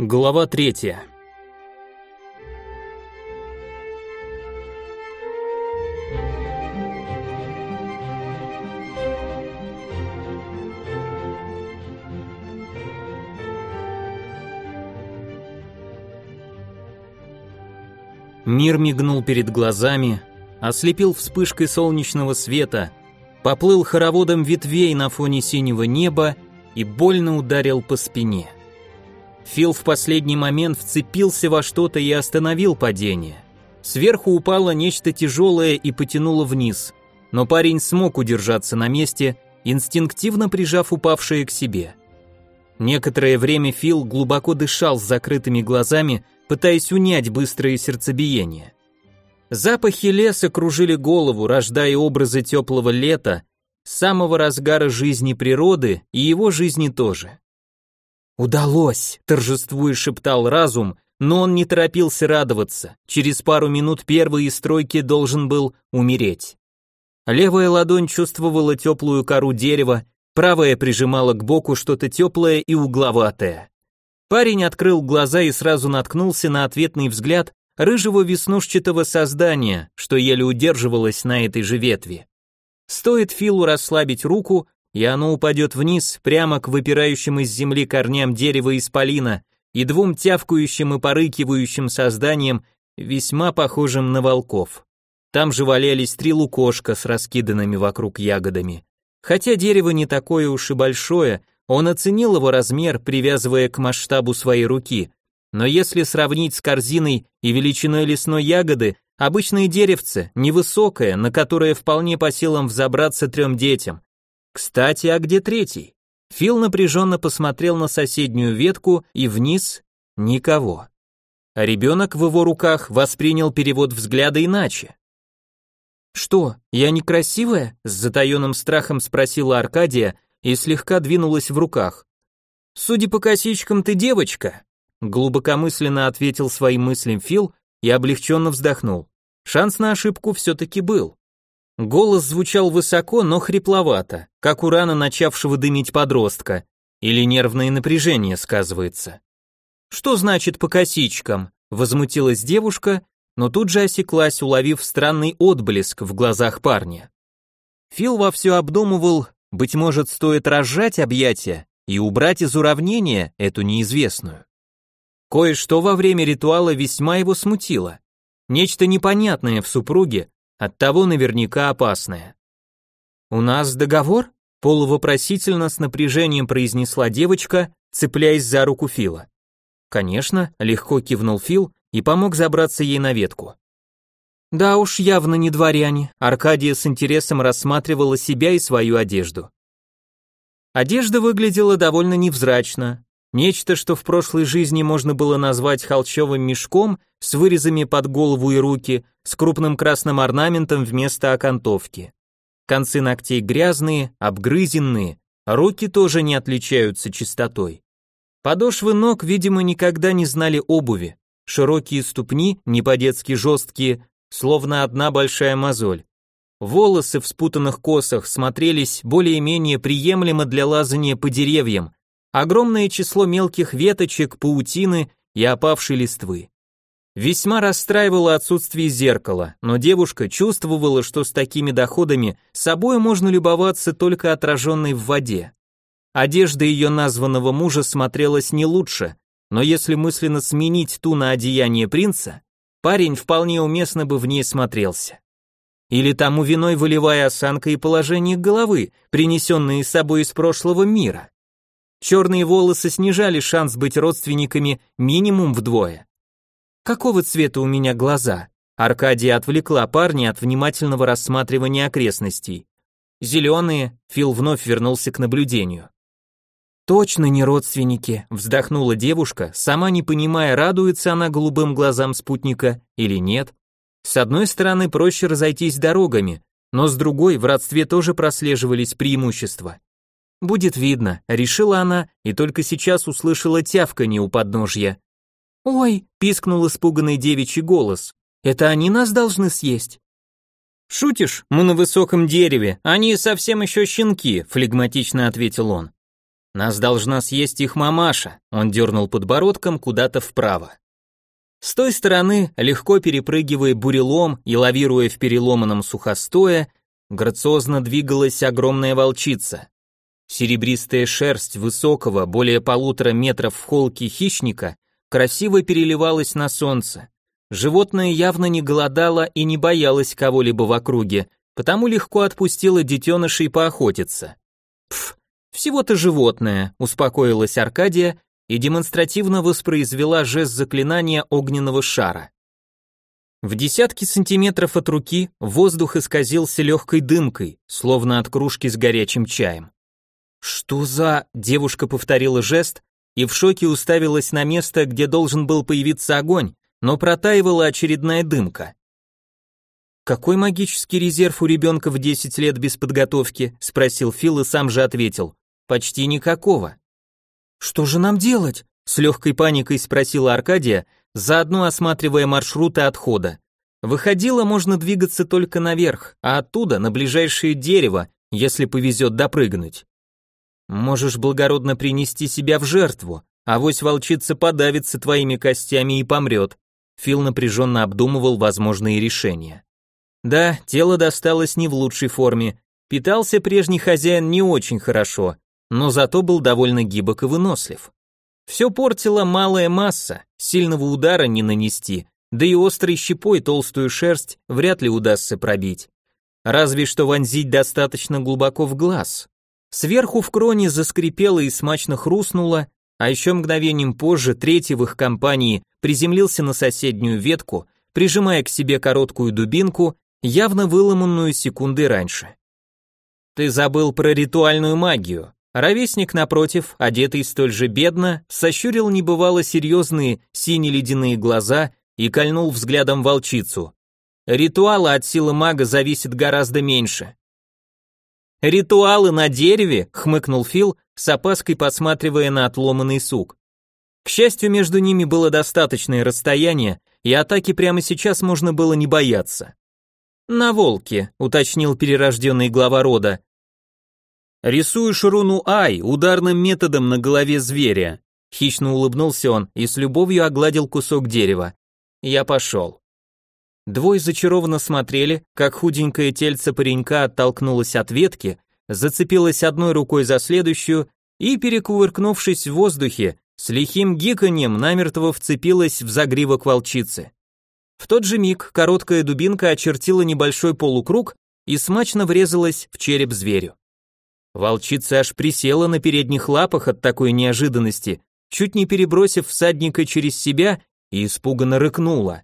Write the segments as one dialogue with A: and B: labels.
A: Глава третья. Мир мигнул перед глазами, ослепил вспышкой солнечного света, поплыл хороводом ветвей на фоне синего неба и больно ударил по спине. Фил в последний момент вцепился во что-то и остановил падение. Сверху упало нечто тяжелое и потянуло вниз, но парень смог удержаться на месте, инстинктивно прижав упавшее к себе. Некоторое время Фил глубоко дышал с закрытыми глазами, пытаясь унять быстрое сердцебиение. Запахи леса кружили голову, рождая образы теплого лета, самого разгара жизни природы и его жизни тоже. «Удалось!» – торжествуя шептал разум, но он не торопился радоваться. Через пару минут первый из стройки должен был умереть. Левая ладонь чувствовала теплую кору дерева, правая прижимала к боку что-то теплое и угловатое. Парень открыл глаза и сразу наткнулся на ответный взгляд рыжего веснушчатого создания, что еле удерживалось на этой же ветви. Стоит Филу расслабить руку, и оно упадет вниз, прямо к выпирающим из земли корням дерева исполина и двум тявкающим и порыкивающим созданиям, весьма похожим на волков. Там же валялись три лукошка с раскиданными вокруг ягодами. Хотя дерево не такое уж и большое, он оценил его размер, привязывая к масштабу своей руки, но если сравнить с корзиной и величиной лесной ягоды, обычное деревце, невысокое, на которое вполне по силам взобраться трем детям, кстати, а где третий? Фил напряженно посмотрел на соседнюю ветку и вниз – никого. А ребенок в его руках воспринял перевод взгляда иначе. «Что, я некрасивая?» – с затаенным страхом спросила Аркадия и слегка двинулась в руках. «Судя по косичкам, ты девочка», – глубокомысленно ответил своим мыслям Фил и облегченно вздохнул. Шанс на ошибку все-таки был. Голос звучал высоко, но хрипловато, как у рано начавшего дымить подростка, или нервное напряжение сказывается. «Что значит по косичкам?» – возмутилась девушка, но тут же осеклась, уловив странный отблеск в глазах парня. Фил вовсю обдумывал, быть может, стоит разжать объятия и убрать из уравнения эту неизвестную. Кое-что во время ритуала весьма его смутило. Нечто непонятное в супруге, оттого наверняка опасное. «У нас договор?» – полувопросительно с напряжением произнесла девочка, цепляясь за руку Фила. «Конечно», – легко кивнул Фил и помог забраться ей на ветку. Да уж, явно не дворяне. Аркадия с интересом рассматривала себя и свою одежду. Одежда выглядела довольно невзрачно. Нечто, что в прошлой жизни можно было назвать холщовым мешком с вырезами под голову и руки, с крупным красным орнаментом вместо окантовки. Концы ногтей грязные, обгрызенные, руки тоже не отличаются чистотой. Подошвы ног, видимо, никогда не знали обуви. Широкие ступни, не по-детски жесткие, словно одна большая мозоль. Волосы в спутанных косах смотрелись более-менее приемлемо для лазания по деревьям, огромное число мелких веточек, паутины и опавшей листвы. Весьма расстраивало отсутствие зеркала, но девушка чувствовала, что с такими доходами собой можно любоваться только отраженной в воде. Одежда ее названного мужа смотрелась не лучше, но если мысленно сменить ту на одеяние принца, парень вполне уместно бы в ней смотрелся. Или тому виной волевая осанка и положение головы, принесенные с собой из прошлого мира. Черные волосы снижали шанс быть родственниками минимум вдвое. Какого цвета у меня глаза? Аркадия отвлекла парня от внимательного рассматривания окрестностей. Зеленые, Фил вновь вернулся к наблюдению. Точно не родственники, вздохнула девушка, сама не понимая, радуется она голубым глазам спутника или нет. С одной стороны, проще разойтись дорогами, но с другой в родстве тоже прослеживались преимущества. Будет видно, решила она и только сейчас услышала тявканье у подножья. «Ой!» – пискнул испуганный девичий голос. «Это они нас должны съесть?» «Шутишь? Мы на высоком дереве, они совсем еще щенки», – флегматично ответил он. Нас должна съесть их мамаша, он дернул подбородком куда-то вправо. С той стороны, легко перепрыгивая бурелом и лавируя в переломанном сухостое, грациозно двигалась огромная волчица. Серебристая шерсть высокого, более полутора метров в холке хищника красиво переливалась на солнце. Животное явно не голодало и не боялось кого-либо в округе, потому легко отпустило детенышей поохотиться. Пф, всего-то животное, успокоилась Аркадия и демонстративно воспроизвела жест заклинания огненного шара. В десятки сантиметров от руки воздух исказился легкой дымкой, словно от кружки с горячим чаем. «Что за...» — девушка повторила жест и в шоке уставилась на место, где должен был появиться огонь, но протаивала очередная дымка. «Какой магический резерв у ребенка в 10 лет без подготовки?» — спросил Фил и сам же ответил. «Почти никакого». «Что же нам делать?» — с легкой паникой спросила Аркадия, заодно осматривая маршруты отхода. Выходило, можно двигаться только наверх, а оттуда на ближайшее дерево, если повезет допрыгнуть. Можешь благородно принести себя в жертву, а вось волчица подавится твоими костями и помрет. Фил напряженно обдумывал возможные решения. Да, тело досталось не в лучшей форме. Питался прежний хозяин не очень хорошо, но зато был довольно гибок и вынослив. Все портила малая масса, сильного удара не нанести, да и острой щепой толстую шерсть вряд ли удастся пробить. Разве что вонзить достаточно глубоко в глаз. Сверху в кроне заскрипело и смачно хрустнуло, а еще мгновением позже третий в их компании приземлился на соседнюю ветку, прижимая к себе короткую дубинку, явно выломанную секунды раньше. «Ты забыл про ритуальную магию», Ровесник, напротив, одетый столь же бедно, сощурил небывало серьезные сине-ледяные глаза и кольнул взглядом волчицу. Ритуалы от силы мага зависят гораздо меньше. «Ритуалы на дереве?» — хмыкнул Фил, с опаской посматривая на отломанный сук. К счастью, между ними было достаточное расстояние, и атаки прямо сейчас можно было не бояться. «На волке», — уточнил перерожденный глава рода. «Рисуешь руну Ай ударным методом на голове зверя», — хищно улыбнулся он и с любовью огладил кусок дерева. «Я пошел». Двое зачарованно смотрели, как худенькое тельце паренька оттолкнулось от ветки, зацепилось одной рукой за следующую и, перекувыркнувшись в воздухе, с лихим гиканьем намертво вцепилась в загривок волчицы. В тот же миг короткая дубинка очертила небольшой полукруг и смачно врезалась в череп зверю. Волчица аж присела на передних лапах от такой неожиданности, чуть не перебросив всадника через себя и испуганно рыкнула.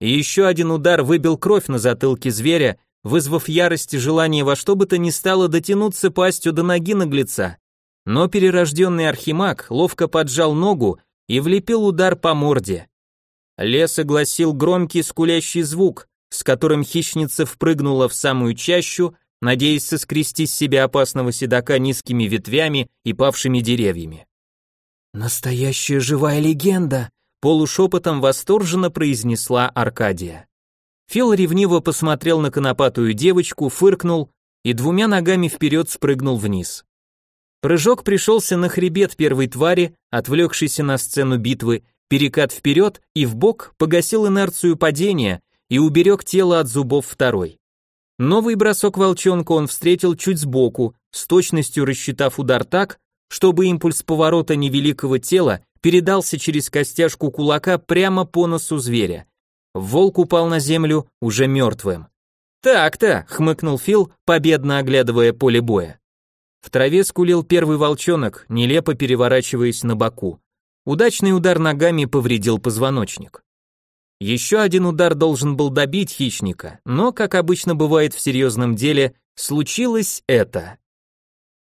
A: И еще один удар выбил кровь на затылке зверя, вызвав ярость и желание во что бы то ни стало дотянуться пастью до ноги наглеца. Но перерожденный архимаг ловко поджал ногу и влепил удар по морде. Лес огласил громкий скулящий звук, с которым хищница впрыгнула в самую чащу, надеясь соскрести с себя опасного седока низкими ветвями и павшими деревьями. «Настоящая живая легенда!» Полушепотом восторженно произнесла Аркадия. Фил ревниво посмотрел на конопатую девочку, фыркнул и двумя ногами вперед спрыгнул вниз. Прыжок пришелся на хребет первой твари, отвлекшейся на сцену битвы, перекат вперед и в бок погасил инерцию падения и уберег тело от зубов второй. Новый бросок волчонка он встретил чуть сбоку, с точностью рассчитав удар так, чтобы импульс поворота невеликого тела передался через костяшку кулака прямо по носу зверя. Волк упал на землю уже мертвым. «Так-то», — хмыкнул Фил, победно оглядывая поле боя. В траве скулил первый волчонок, нелепо переворачиваясь на боку. Удачный удар ногами повредил позвоночник. Еще один удар должен был добить хищника, но, как обычно бывает в серьезном деле, случилось это.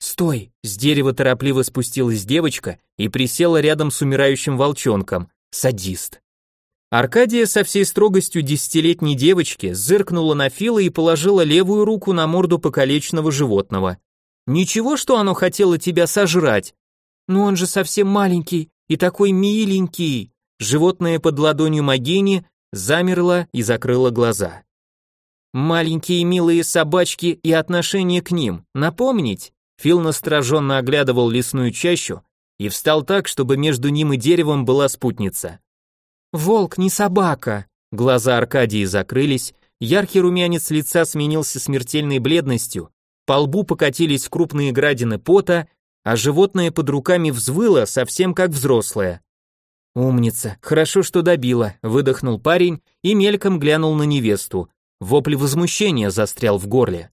A: «Стой!» С дерева торопливо спустилась девочка и присела рядом с умирающим волчонком. Садист. Аркадия со всей строгостью десятилетней девочки зыркнула на Фила и положила левую руку на морду покалеченного животного. «Ничего, что оно хотело тебя сожрать?» «Ну он же совсем маленький и такой миленький!» Животное под ладонью Магини замерло и закрыло глаза. «Маленькие милые собачки и отношение к ним, напомнить?» Фил настороженно оглядывал лесную чащу и встал так, чтобы между ним и деревом была спутница. «Волк, не собака!» Глаза Аркадии закрылись, яркий румянец лица сменился смертельной бледностью, по лбу покатились крупные градины пота, а животное под руками взвыло, совсем как взрослое. «Умница, хорошо, что добила», — выдохнул парень и мельком глянул на невесту. Вопль возмущения застрял в горле.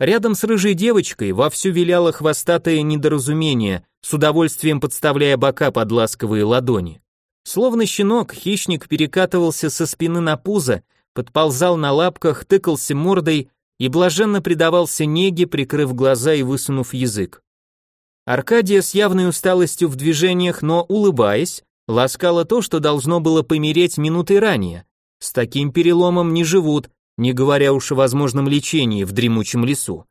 A: Рядом с рыжей девочкой вовсю виляло хвостатое недоразумение, с удовольствием подставляя бока под ласковые ладони. Словно щенок, хищник перекатывался со спины на пузо, подползал на лапках, тыкался мордой и блаженно предавался неге, прикрыв глаза и высунув язык. Аркадия с явной усталостью в движениях, но улыбаясь, ласкала то, что должно было помереть минутой ранее. С таким переломом не живут, не говоря уж о возможном лечении в дремучем лесу.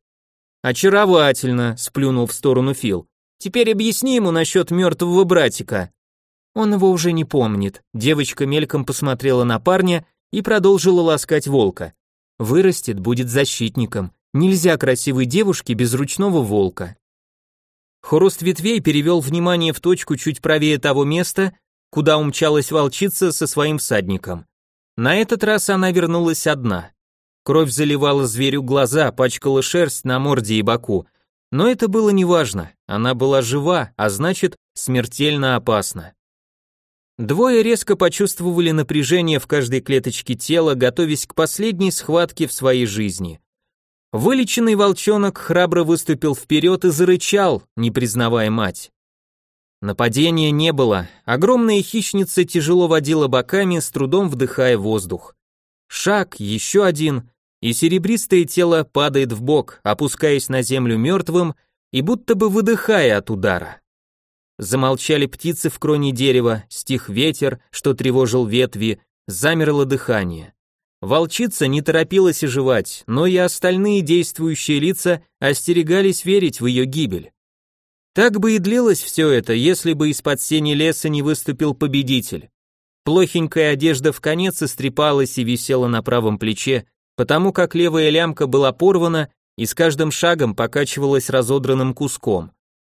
A: «Очаровательно», — сплюнул в сторону Фил. «Теперь объясни ему насчет мертвого братика». Он его уже не помнит. Девочка мельком посмотрела на парня и продолжила ласкать волка. Вырастет, будет защитником. Нельзя красивой девушке без ручного волка. Хруст ветвей перевел внимание в точку чуть правее того места, куда умчалась волчица со своим всадником. На этот раз она вернулась одна. Кровь заливала зверю глаза, пачкала шерсть на морде и боку. Но это было неважно, она была жива, а значит, смертельно опасна. Двое резко почувствовали напряжение в каждой клеточке тела, готовясь к последней схватке в своей жизни. Вылеченный волчонок храбро выступил вперед и зарычал, не признавая мать. Нападения не было, огромная хищница тяжело водила боками, с трудом вдыхая воздух. Шаг, еще один, и серебристое тело падает в бок, опускаясь на землю мертвым и будто бы выдыхая от удара. Замолчали птицы в кроне дерева, стих ветер, что тревожил ветви, замерло дыхание. Волчица не торопилась оживать, но и остальные действующие лица остерегались верить в ее гибель. Так бы и длилось все это, если бы из-под сени леса не выступил победитель. Плохенькая одежда в конец истрепалась и висела на правом плече, потому как левая лямка была порвана и с каждым шагом покачивалась разодранным куском.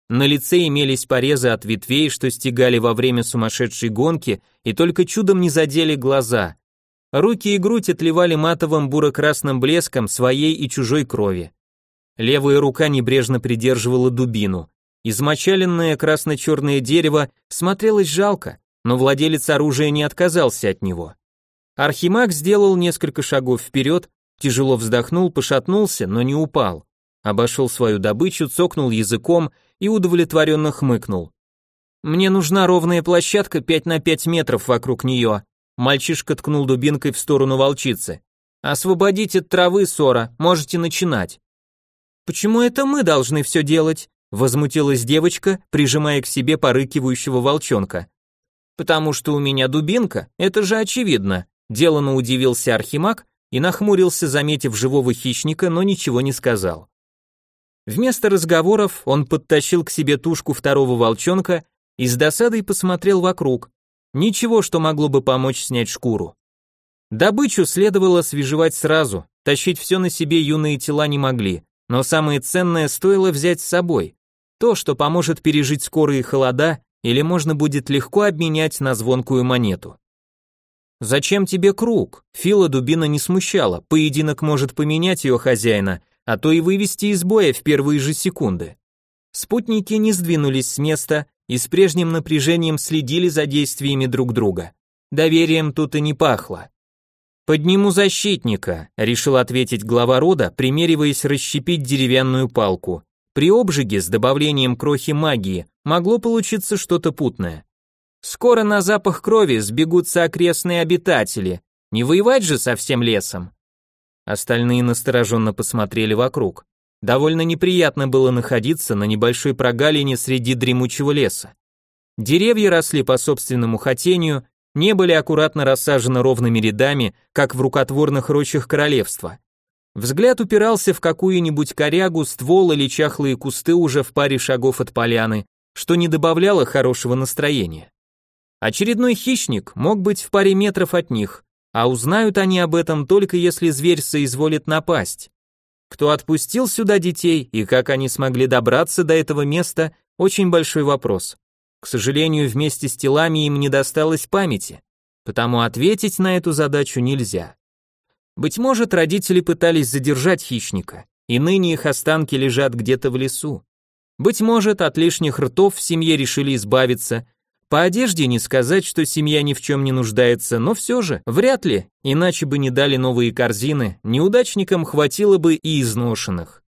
A: На лице имелись порезы от ветвей, что стегали во время сумасшедшей гонки и только чудом не задели глаза. Руки и грудь отливали матовым буро-красным блеском своей и чужой крови. Левая рука небрежно придерживала дубину. Измочаленное красно-черное дерево смотрелось жалко, но владелец оружия не отказался от него. Архимаг сделал несколько шагов вперед, тяжело вздохнул, пошатнулся, но не упал. Обошел свою добычу, цокнул языком и удовлетворенно хмыкнул. «Мне нужна ровная площадка 5 на 5 метров вокруг нее», мальчишка ткнул дубинкой в сторону волчицы. «Освободите травы, Сора, можете начинать». «Почему это мы должны все делать?» возмутилась девочка, прижимая к себе порыкивающего волчонка. «Потому что у меня дубинка, это же очевидно», делано удивился Архимаг и нахмурился, заметив живого хищника, но ничего не сказал. Вместо разговоров он подтащил к себе тушку второго волчонка и с досадой посмотрел вокруг. Ничего, что могло бы помочь снять шкуру. Добычу следовало свежевать сразу, тащить все на себе юные тела не могли, но самое ценное стоило взять с собой. То, что поможет пережить скорые холода или можно будет легко обменять на звонкую монету. «Зачем тебе круг?» Фила дубина не смущала, поединок может поменять ее хозяина, а то и вывести из боя в первые же секунды. Спутники не сдвинулись с места и с прежним напряжением следили за действиями друг друга. Доверием тут и не пахло. «Подниму защитника», — решил ответить глава рода, примериваясь расщепить деревянную палку. При обжиге с добавлением крохи магии могло получиться что-то путное. Скоро на запах крови сбегутся окрестные обитатели. Не воевать же со всем лесом. Остальные настороженно посмотрели вокруг. Довольно неприятно было находиться на небольшой прогалине среди дремучего леса. Деревья росли по собственному хотению, не были аккуратно рассажены ровными рядами, как в рукотворных рощах королевства. Взгляд упирался в какую-нибудь корягу, ствол или чахлые кусты уже в паре шагов от поляны, что не добавляло хорошего настроения. Очередной хищник мог быть в паре метров от них, а узнают они об этом только если зверь соизволит напасть. Кто отпустил сюда детей и как они смогли добраться до этого места, очень большой вопрос. К сожалению, вместе с телами им не досталось памяти, потому ответить на эту задачу нельзя. Быть может, родители пытались задержать хищника, и ныне их останки лежат где-то в лесу. Быть может, от лишних ртов в семье решили избавиться. По одежде не сказать, что семья ни в чем не нуждается, но все же, вряд ли, иначе бы не дали новые корзины, неудачникам хватило бы и изношенных.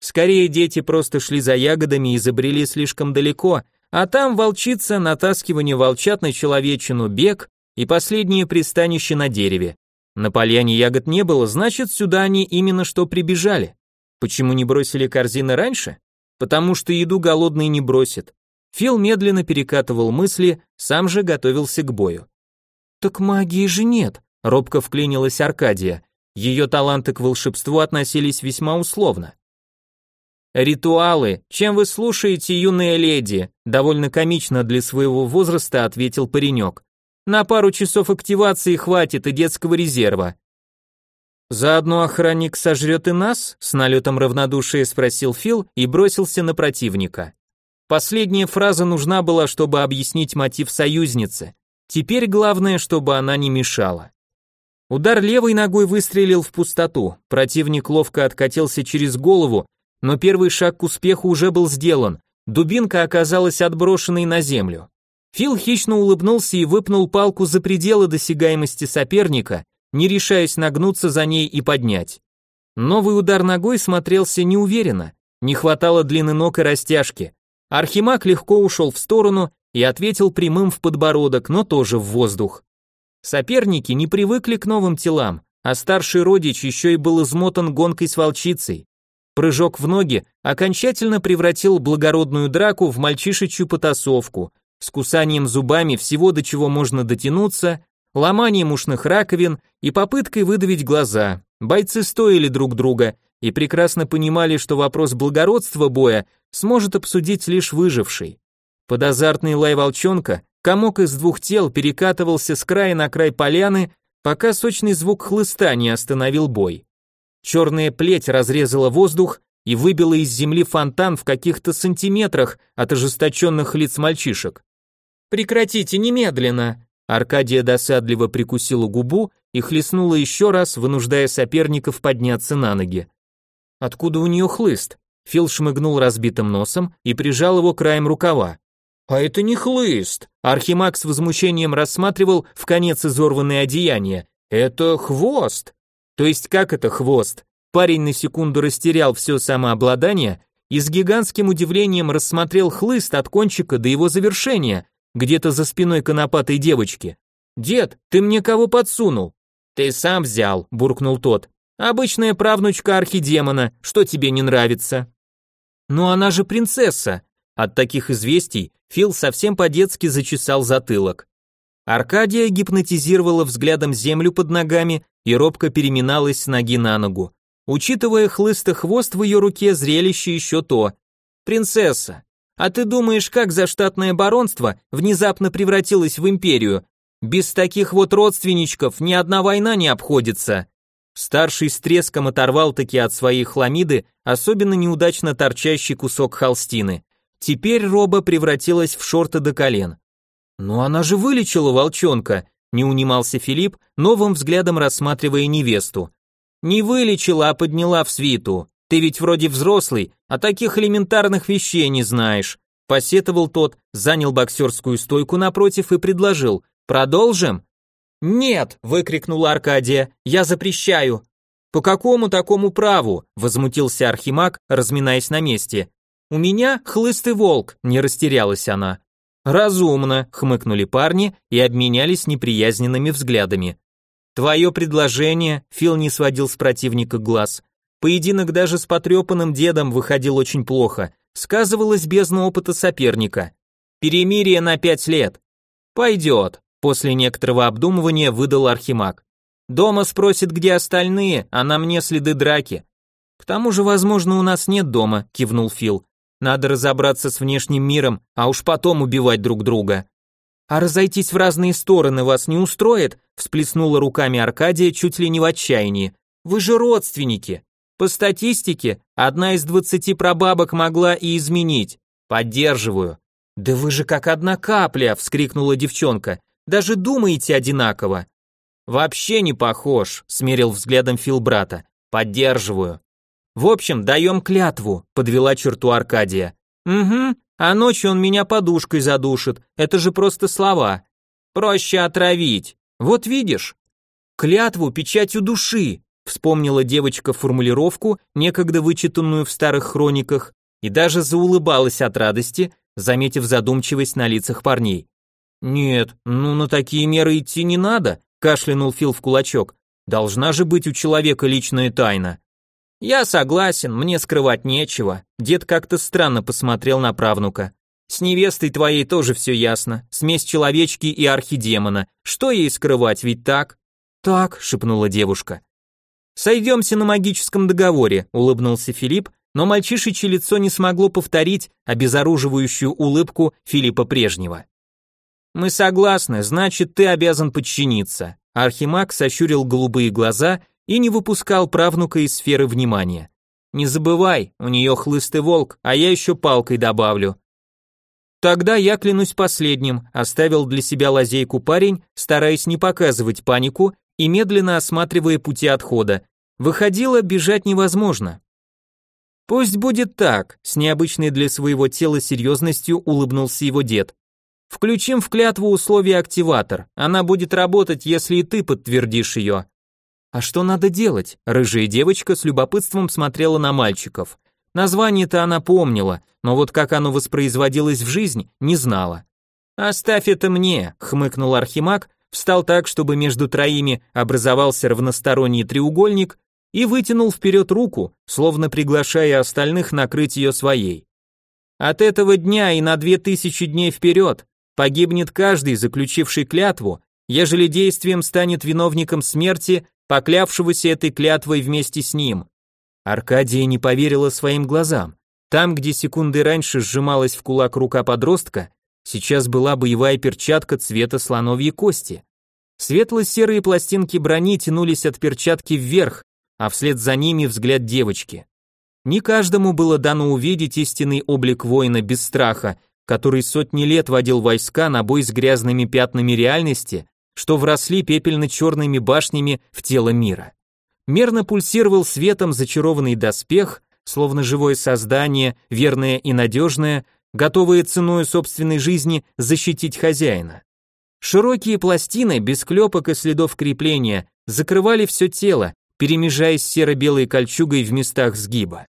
A: Скорее, дети просто шли за ягодами и забрели слишком далеко, а там волчица, натаскивание волчат на человечину, бег и последнее пристанище на дереве. На поляне ягод не было, значит, сюда они именно что прибежали. Почему не бросили корзины раньше? Потому что еду голодный не бросит. Фил медленно перекатывал мысли, сам же готовился к бою. Так магии же нет, робко вклинилась Аркадия. Ее таланты к волшебству относились весьма условно. «Ритуалы. Чем вы слушаете, юная леди?» Довольно комично для своего возраста ответил паренек. «На пару часов активации хватит и детского резерва». «Заодно охранник сожрет и нас?» С налетом равнодушия спросил Фил и бросился на противника. Последняя фраза нужна была, чтобы объяснить мотив союзницы. Теперь главное, чтобы она не мешала. Удар левой ногой выстрелил в пустоту. Противник ловко откатился через голову, но первый шаг к успеху уже был сделан. Дубинка оказалась отброшенной на землю. Фил хищно улыбнулся и выпнул палку за пределы досягаемости соперника, не решаясь нагнуться за ней и поднять. Новый удар ногой смотрелся неуверенно, не хватало длины ног и растяжки. Архимаг легко ушел в сторону и ответил прямым в подбородок, но тоже в воздух. Соперники не привыкли к новым телам, а старший родич еще и был измотан гонкой с волчицей. Прыжок в ноги окончательно превратил благородную драку в мальчишечью потасовку, с кусанием зубами всего, до чего можно дотянуться, ломанием ушных раковин и попыткой выдавить глаза. Бойцы стоили друг друга и прекрасно понимали, что вопрос благородства боя сможет обсудить лишь выживший. Под азартный лай волчонка комок из двух тел перекатывался с края на край поляны, пока сочный звук хлыста не остановил бой. Черная плеть разрезала воздух и выбила из земли фонтан в каких-то сантиметрах от ожесточенных лиц мальчишек. «Прекратите немедленно!» Аркадия досадливо прикусила губу и хлестнула еще раз, вынуждая соперников подняться на ноги. «Откуда у нее хлыст?» Фил шмыгнул разбитым носом и прижал его краем рукава. «А это не хлыст!» Архимаг с возмущением рассматривал в конец изорванное одеяние. «Это хвост!» То есть как это хвост? Парень на секунду растерял все самообладание и с гигантским удивлением рассмотрел хлыст от кончика до его завершения, где-то за спиной конопатой девочки. «Дед, ты мне кого подсунул?» «Ты сам взял», — буркнул тот. «Обычная правнучка архидемона, что тебе не нравится?» «Но она же принцесса!» От таких известий Фил совсем по-детски зачесал затылок. Аркадия гипнотизировала взглядом землю под ногами и робко переминалась с ноги на ногу. Учитывая хлыст хвост в ее руке, зрелище еще то. «Принцесса, а ты думаешь, как заштатное баронство внезапно превратилось в империю? Без таких вот родственничков ни одна война не обходится». Старший с треском оторвал таки от своей хламиды особенно неудачно торчащий кусок холстины. Теперь роба превратилась в шорты до колен. «Но она же вылечила волчонка», — не унимался Филипп, новым взглядом рассматривая невесту. «Не вылечила, а подняла в свиту. Ты ведь вроде взрослый, а таких элементарных вещей не знаешь». Посетовал тот, занял боксерскую стойку напротив и предложил. «Продолжим?» «Нет!» — выкрикнула Аркадия. «Я запрещаю!» «По какому такому праву?» — возмутился Архимаг, разминаясь на месте. «У меня хлыстый волк», — не растерялась она. «Разумно», — хмыкнули парни и обменялись неприязненными взглядами. «Твое предложение», — Фил не сводил с противника глаз. Поединок даже с потрепанным дедом выходил очень плохо, сказывалось бездна опыта соперника. «Перемирие на пять лет». «Пойдет», — после некоторого обдумывания выдал Архимаг. «Дома спросит, где остальные, а на мне следы драки». «К тому же, возможно, у нас нет дома», — кивнул Фил. Надо разобраться с внешним миром, а уж потом убивать друг друга. А разойтись в разные стороны вас не устроит? всплеснула руками Аркадия чуть ли не в отчаянии. Вы же родственники. По статистике, одна из двадцати прабабок могла и изменить. Поддерживаю. Да вы же как одна капля, вскрикнула девчонка. Даже думаете одинаково. Вообще не похож, смерил взглядом Фил брата. Поддерживаю. В общем, даем клятву, подвела черту Аркадия. Угу, а ночью он меня подушкой задушит. Это же просто слова. Проще отравить. Вот видишь? Клятву печатью души, вспомнила девочка формулировку, некогда вычитанную в старых хрониках, и даже заулыбалась от радости, заметив задумчивость на лицах парней. Нет, ну на такие меры идти не надо, кашлянул Фил в кулачок. Должна же быть у человека личная тайна. Я согласен, мне скрывать нечего. Дед как-то странно посмотрел на правнука. С невестой твоей тоже все ясно. Смесь человечки и архидемона. Что ей скрывать, ведь так? Так, шепнула девушка. Сойдемся на магическом договоре, улыбнулся Филипп, но мальчишечье лицо не смогло повторить обезоруживающую улыбку Филиппа прежнего. Мы согласны, значит, ты обязан подчиниться. Архимаг сощурил голубые глаза и не выпускал правнука из сферы внимания. Не забывай, у нее хлыстый волк, а я еще палкой добавлю. Тогда я клянусь последним, оставил для себя лазейку парень, стараясь не показывать панику и медленно осматривая пути отхода. Выходило, бежать невозможно. Пусть будет так, с необычной для своего тела серьезностью улыбнулся его дед. Включим в клятву условия активатор. Она будет работать, если и ты подтвердишь ее. А что надо делать? Рыжая девочка с любопытством смотрела на мальчиков. Название-то она помнила, но вот как оно воспроизводилось в жизнь, не знала. «Оставь это мне», — хмыкнул Архимаг, встал так, чтобы между троими образовался равносторонний треугольник и вытянул вперед руку, словно приглашая остальных накрыть ее своей. От этого дня и на две тысячи дней вперед погибнет каждый, заключивший клятву, ежели действием станет виновником смерти, поклявшегося этой клятвой вместе с ним. Аркадия не поверила своим глазам. Там, где секунды раньше сжималась в кулак рука подростка, сейчас была боевая перчатка цвета слоновьей кости. Светло-серые пластинки брони тянулись от перчатки вверх, а вслед за ними взгляд девочки. Не каждому было дано увидеть истинный облик воина без страха, который сотни лет водил войска на бой с грязными пятнами реальности, что вросли пепельно-черными башнями в тело мира мерно пульсировал светом зачарованный доспех, словно живое создание, верное и надежное, готовое ценой собственной жизни защитить хозяина. Широкие пластины, без клепок и следов крепления, закрывали все тело, перемежаясь серо-белой кольчугой в местах сгиба.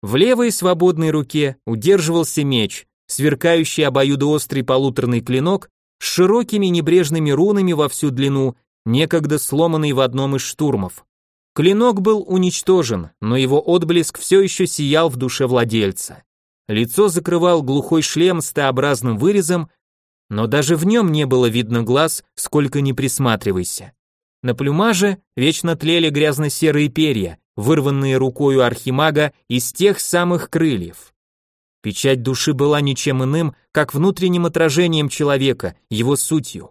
A: В левой свободной руке удерживался меч, сверкающий обоюдоострый полуторный клинок с широкими небрежными рунами во всю длину, некогда сломанный в одном из штурмов. Клинок был уничтожен, но его отблеск все еще сиял в душе владельца. Лицо закрывал глухой шлем с Т-образным вырезом, но даже в нем не было видно глаз, сколько ни присматривайся. На плюмаже вечно тлели грязно-серые перья, вырванные рукою архимага из тех самых крыльев. Печать души была ничем иным, как внутренним отражением человека, его сутью.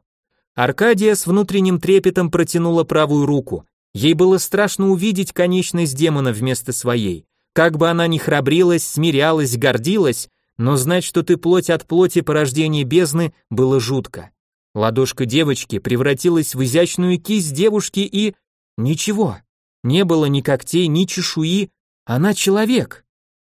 A: Аркадия с внутренним трепетом протянула правую руку, Ей было страшно увидеть конечность демона вместо своей. Как бы она ни храбрилась, смирялась, гордилась, но знать, что ты плоть от плоти порождения бездны, было жутко. Ладошка девочки превратилась в изящную кисть девушки и... Ничего. Не было ни когтей, ни чешуи. Она человек.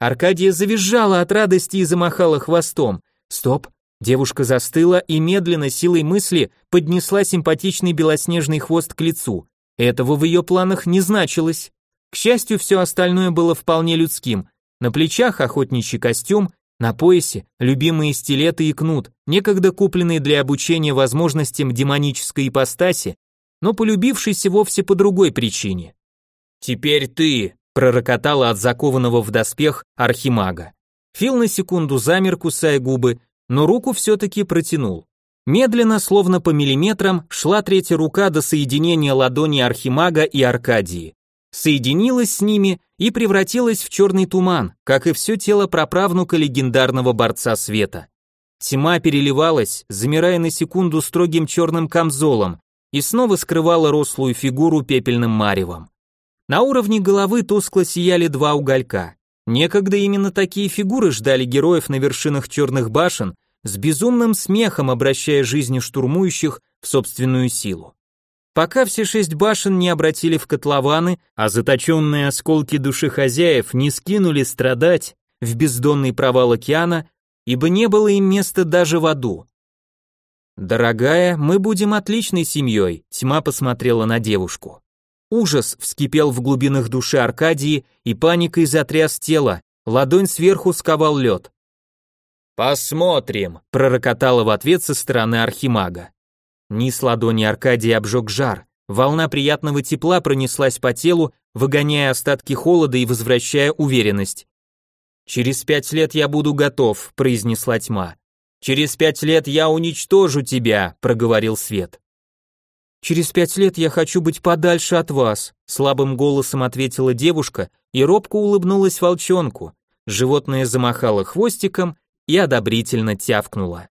A: Аркадия завизжала от радости и замахала хвостом. Стоп. Девушка застыла и медленно силой мысли поднесла симпатичный белоснежный хвост к лицу. Этого в ее планах не значилось. К счастью, все остальное было вполне людским. На плечах охотничий костюм, на поясе любимые стилеты и кнут, некогда купленные для обучения возможностям демонической ипостаси, но полюбившийся вовсе по другой причине. «Теперь ты», — пророкотала от закованного в доспех архимага. Фил на секунду замер, кусая губы, но руку все-таки протянул. Медленно, словно по миллиметрам, шла третья рука до соединения ладони Архимага и Аркадии. Соединилась с ними и превратилась в черный туман, как и все тело праправнука легендарного борца света. Тьма переливалась, замирая на секунду строгим черным камзолом, и снова скрывала рослую фигуру пепельным маревом. На уровне головы тускло сияли два уголька. Некогда именно такие фигуры ждали героев на вершинах черных башен, с безумным смехом обращая жизни штурмующих в собственную силу. Пока все шесть башен не обратили в котлованы, а заточенные осколки души хозяев не скинули страдать в бездонный провал океана, ибо не было им места даже в аду. «Дорогая, мы будем отличной семьей», — тьма посмотрела на девушку. Ужас вскипел в глубинах души Аркадии, и паникой затряс тело, ладонь сверху сковал лед. «Посмотрим», — пророкотала в ответ со стороны архимага. Низ ладони Аркадии обжег жар, волна приятного тепла пронеслась по телу, выгоняя остатки холода и возвращая уверенность. «Через пять лет я буду готов», — произнесла тьма. «Через пять лет я уничтожу тебя», — проговорил свет. «Через пять лет я хочу быть подальше от вас», — слабым голосом ответила девушка и робко улыбнулась волчонку. Животное замахало хвостиком и одобрительно тявкнула.